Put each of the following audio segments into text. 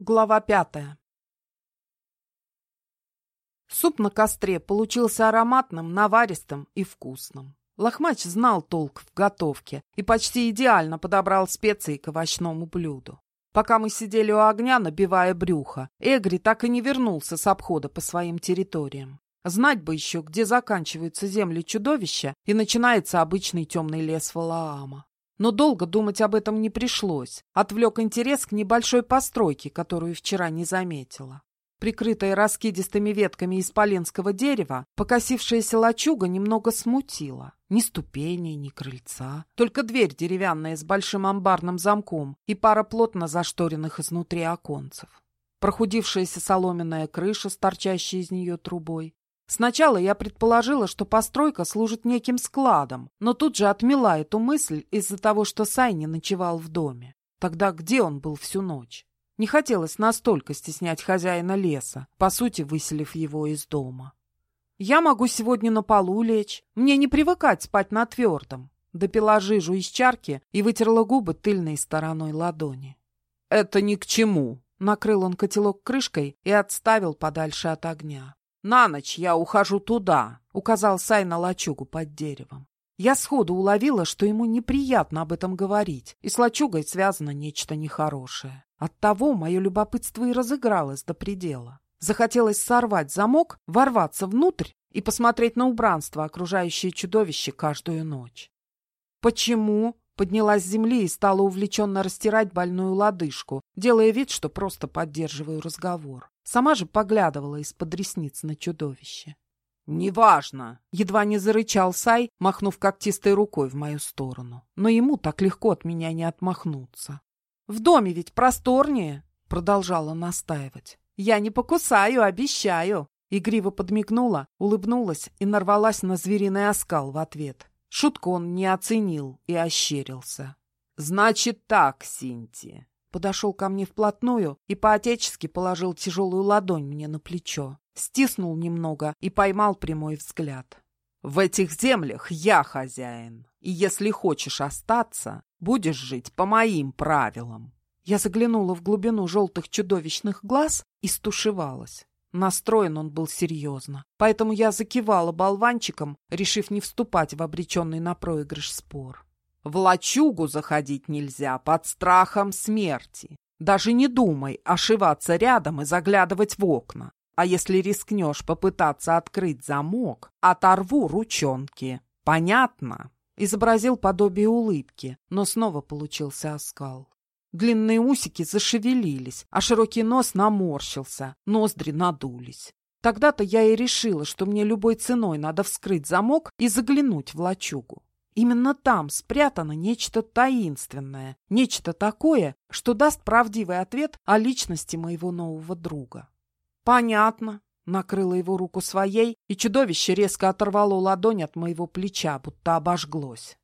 Глава пятая Суп на костре получился ароматным, наваристым и вкусным. Лохмач знал толк в готовке и почти идеально подобрал специи к овощному блюду. Пока мы сидели у огня, набивая брюхо, Эгри так и не вернулся с обхода по своим территориям. Знать бы еще, где заканчиваются земли чудовища и начинается обычный темный лес Валаама. Но долго думать об этом не пришлось. Отвлек интерес к небольшой постройке, которую вчера не заметила. Прикрытая раскидистыми ветками исполенского дерева, покосившаяся лачуга немного смутила. Ни ступеней, ни крыльца, только дверь деревянная с большим амбарным замком и пара плотно зашторенных изнутри оконцев. Прохудившаяся соломенная крыша с торчащей из нее трубой, Сначала я предположила, что постройка служит неким складом, но тут же отмела эту мысль из-за того, что Сай не ночевал в доме. Тогда где он был всю ночь? Не хотелось настолько стеснять хозяина леса, по сути, выселив его из дома. Я могу сегодня на полу лечь. Мне не привыкать спать на твердом. Допила жижу из чарки и вытерла губы тыльной стороной ладони. «Это ни к чему!» Накрыл он котелок крышкой и отставил подальше от огня. «На ночь я ухожу туда», — указал Сай на лачугу под деревом. Я сходу уловила, что ему неприятно об этом говорить, и с лачугой связано нечто нехорошее. Оттого мое любопытство и разыгралось до предела. Захотелось сорвать замок, ворваться внутрь и посмотреть на убранство, окружающее чудовище каждую ночь. «Почему?» Поднялась с земли и стала увлеченно растирать больную лодыжку, делая вид, что просто поддерживаю разговор. Сама же поглядывала из-под ресниц на чудовище. «Неважно!» — едва не зарычал Сай, махнув когтистой рукой в мою сторону. Но ему так легко от меня не отмахнуться. «В доме ведь просторнее!» — продолжала настаивать. «Я не покусаю, обещаю!» Игриво подмигнула, улыбнулась и нарвалась на звериный оскал в ответ. Шутку он не оценил и ощерился. «Значит так, Синти!» Подошел ко мне вплотную и по-отечески положил тяжелую ладонь мне на плечо. Стиснул немного и поймал прямой взгляд. «В этих землях я хозяин, и если хочешь остаться, будешь жить по моим правилам». Я заглянула в глубину желтых чудовищных глаз и стушевалась. Настроен он был серьезно, поэтому я закивала болванчиком, решив не вступать в обреченный на проигрыш спор. В лачугу заходить нельзя под страхом смерти. Даже не думай ошиваться рядом и заглядывать в окна. А если рискнешь попытаться открыть замок, оторву ручонки. Понятно? Изобразил подобие улыбки, но снова получился оскал. Длинные усики зашевелились, а широкий нос наморщился, ноздри надулись. Тогда-то я и решила, что мне любой ценой надо вскрыть замок и заглянуть в лачугу. Именно там спрятано нечто таинственное, нечто такое, что даст правдивый ответ о личности моего нового друга. «Понятно», — накрыла его руку своей, и чудовище резко оторвало ладонь от моего плеча, будто обожглось.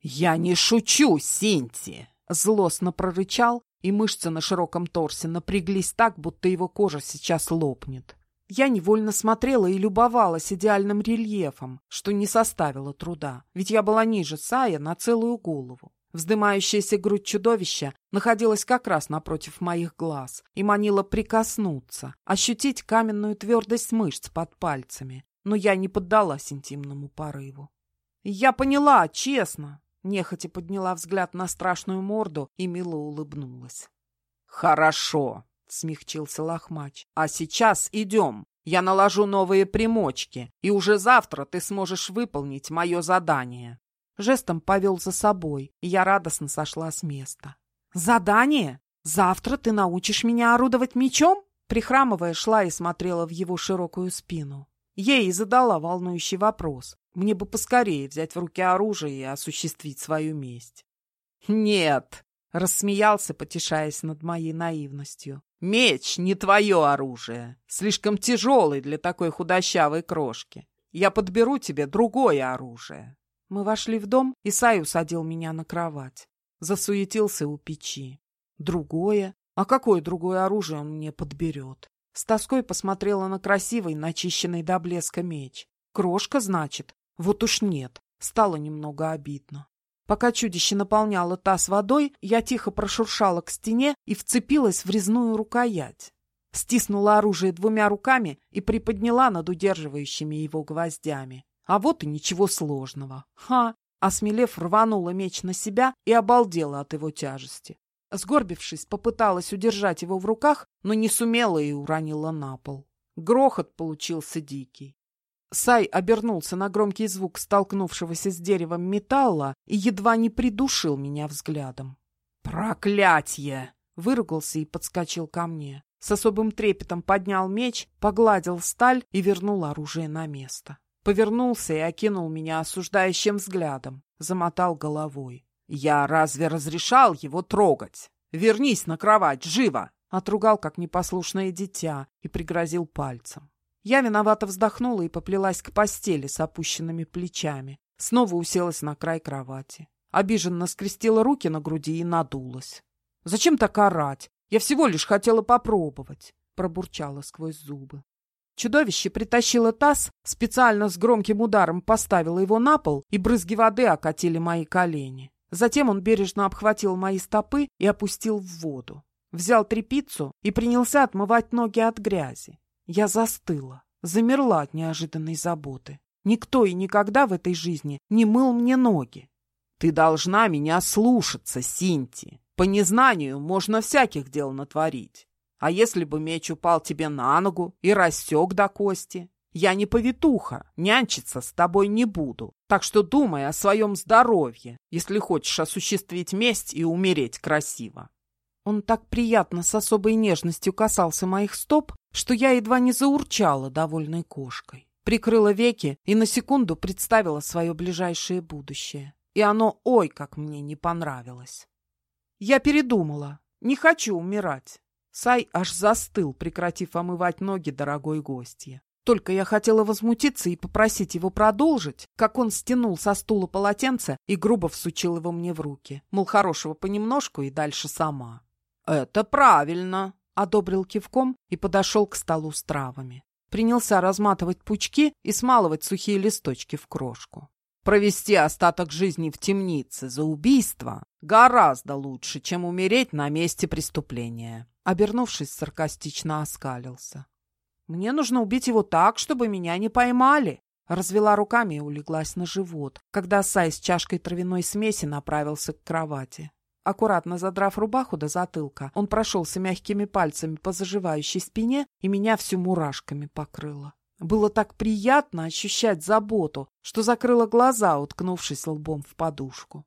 «Я не шучу, Синти!» Злостно прорычал, и мышцы на широком торсе напряглись так, будто его кожа сейчас лопнет. Я невольно смотрела и любовалась идеальным рельефом, что не составило труда, ведь я была ниже Сая на целую голову. Вздымающаяся грудь чудовища находилась как раз напротив моих глаз и манила прикоснуться, ощутить каменную твердость мышц под пальцами, но я не поддалась интимному порыву. «Я поняла, честно!» Нехотя подняла взгляд на страшную морду и мило улыбнулась. «Хорошо», — смягчился лохмач. «А сейчас идем. Я наложу новые примочки, и уже завтра ты сможешь выполнить мое задание». Жестом повел за собой, и я радостно сошла с места. «Задание? Завтра ты научишь меня орудовать мечом?» Прихрамывая, шла и смотрела в его широкую спину. Ей задала волнующий вопрос. Мне бы поскорее взять в руки оружие и осуществить свою месть. «Нет!» — рассмеялся, потешаясь над моей наивностью. «Меч не твое оружие. Слишком тяжелый для такой худощавой крошки. Я подберу тебе другое оружие». Мы вошли в дом, и Сай усадил меня на кровать. Засуетился у печи. «Другое? А какое другое оружие он мне подберет?» С тоской посмотрела на красивый, начищенный до блеска меч. «Крошка, значит? Вот уж нет. Стало немного обидно. Пока чудище наполняло таз водой, я тихо прошуршала к стене и вцепилась в резную рукоять. Стиснула оружие двумя руками и приподняла над удерживающими его гвоздями. А вот и ничего сложного. Ха! Осмелев, рванула меч на себя и обалдела от его тяжести. Сгорбившись, попыталась удержать его в руках, но не сумела и уронила на пол. Грохот получился дикий. Сай обернулся на громкий звук столкнувшегося с деревом металла и едва не придушил меня взглядом. «Проклятье!» — выругался и подскочил ко мне. С особым трепетом поднял меч, погладил сталь и вернул оружие на место. Повернулся и окинул меня осуждающим взглядом, замотал головой. «Я разве разрешал его трогать? Вернись на кровать, живо!» Отругал, как непослушное дитя, и пригрозил пальцем. Я виновато вздохнула и поплелась к постели с опущенными плечами. Снова уселась на край кровати. Обиженно скрестила руки на груди и надулась. «Зачем так орать? Я всего лишь хотела попробовать», — пробурчала сквозь зубы. Чудовище притащило таз, специально с громким ударом поставило его на пол, и брызги воды окатили мои колени. Затем он бережно обхватил мои стопы и опустил в воду. Взял трепицу и принялся отмывать ноги от грязи. Я застыла, замерла от неожиданной заботы. Никто и никогда в этой жизни не мыл мне ноги. Ты должна меня слушаться, Синти. По незнанию можно всяких дел натворить. А если бы меч упал тебе на ногу и рассек до кости? Я не повитуха, нянчиться с тобой не буду. Так что думай о своем здоровье, если хочешь осуществить месть и умереть красиво. Он так приятно с особой нежностью касался моих стоп, что я едва не заурчала довольной кошкой. Прикрыла веки и на секунду представила свое ближайшее будущее. И оно, ой, как мне не понравилось. Я передумала. Не хочу умирать. Сай аж застыл, прекратив омывать ноги дорогой гостье. Только я хотела возмутиться и попросить его продолжить, как он стянул со стула полотенце и грубо всучил его мне в руки. Мол, хорошего понемножку и дальше сама. «Это правильно», — одобрил кивком и подошел к столу с травами. Принялся разматывать пучки и смалывать сухие листочки в крошку. Провести остаток жизни в темнице за убийство гораздо лучше, чем умереть на месте преступления. Обернувшись, саркастично оскалился. «Мне нужно убить его так, чтобы меня не поймали!» Развела руками и улеглась на живот, когда Сай с чашкой травяной смеси направился к кровати. Аккуратно задрав рубаху до затылка, он прошелся мягкими пальцами по заживающей спине и меня всю мурашками покрыло. Было так приятно ощущать заботу, что закрыла глаза, уткнувшись лбом в подушку.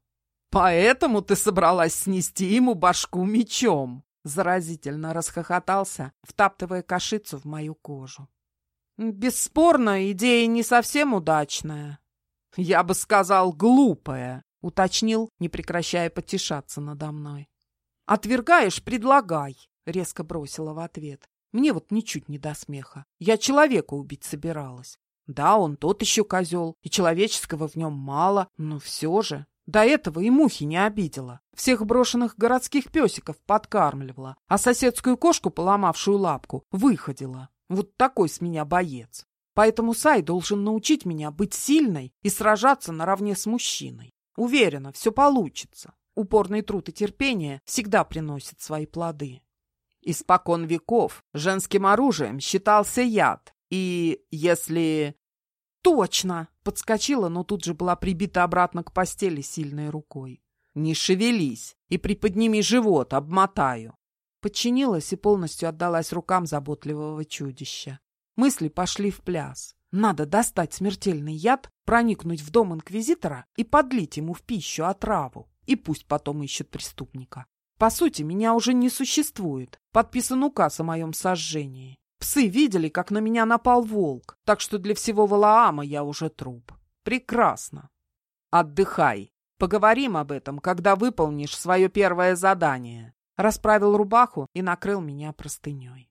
«Поэтому ты собралась снести ему башку мечом!» Заразительно расхохотался, втаптывая кашицу в мою кожу. «Бесспорно, идея не совсем удачная. Я бы сказал, глупая уточнил, не прекращая потешаться надо мной. «Отвергаешь — предлагай», — резко бросила в ответ. Мне вот ничуть не до смеха. Я человека убить собиралась. Да, он тот еще козел, и человеческого в нем мало, но все же. До этого и мухи не обидела. Всех брошенных городских песиков подкармливала, а соседскую кошку, поломавшую лапку, выходила. Вот такой с меня боец. Поэтому Сай должен научить меня быть сильной и сражаться наравне с мужчиной. Уверена, все получится. Упорный труд и терпение всегда приносят свои плоды. Испокон веков женским оружием считался яд. И если... Точно! Подскочила, но тут же была прибита обратно к постели сильной рукой. Не шевелись и приподними живот, обмотаю. Подчинилась и полностью отдалась рукам заботливого чудища. Мысли пошли в пляс. Надо достать смертельный яд, проникнуть в дом инквизитора и подлить ему в пищу отраву. И пусть потом ищет преступника. По сути, меня уже не существует. Подписан указ о моем сожжении. Псы видели, как на меня напал волк, так что для всего Валаама я уже труп. Прекрасно. Отдыхай. Поговорим об этом, когда выполнишь свое первое задание. Расправил рубаху и накрыл меня простыней.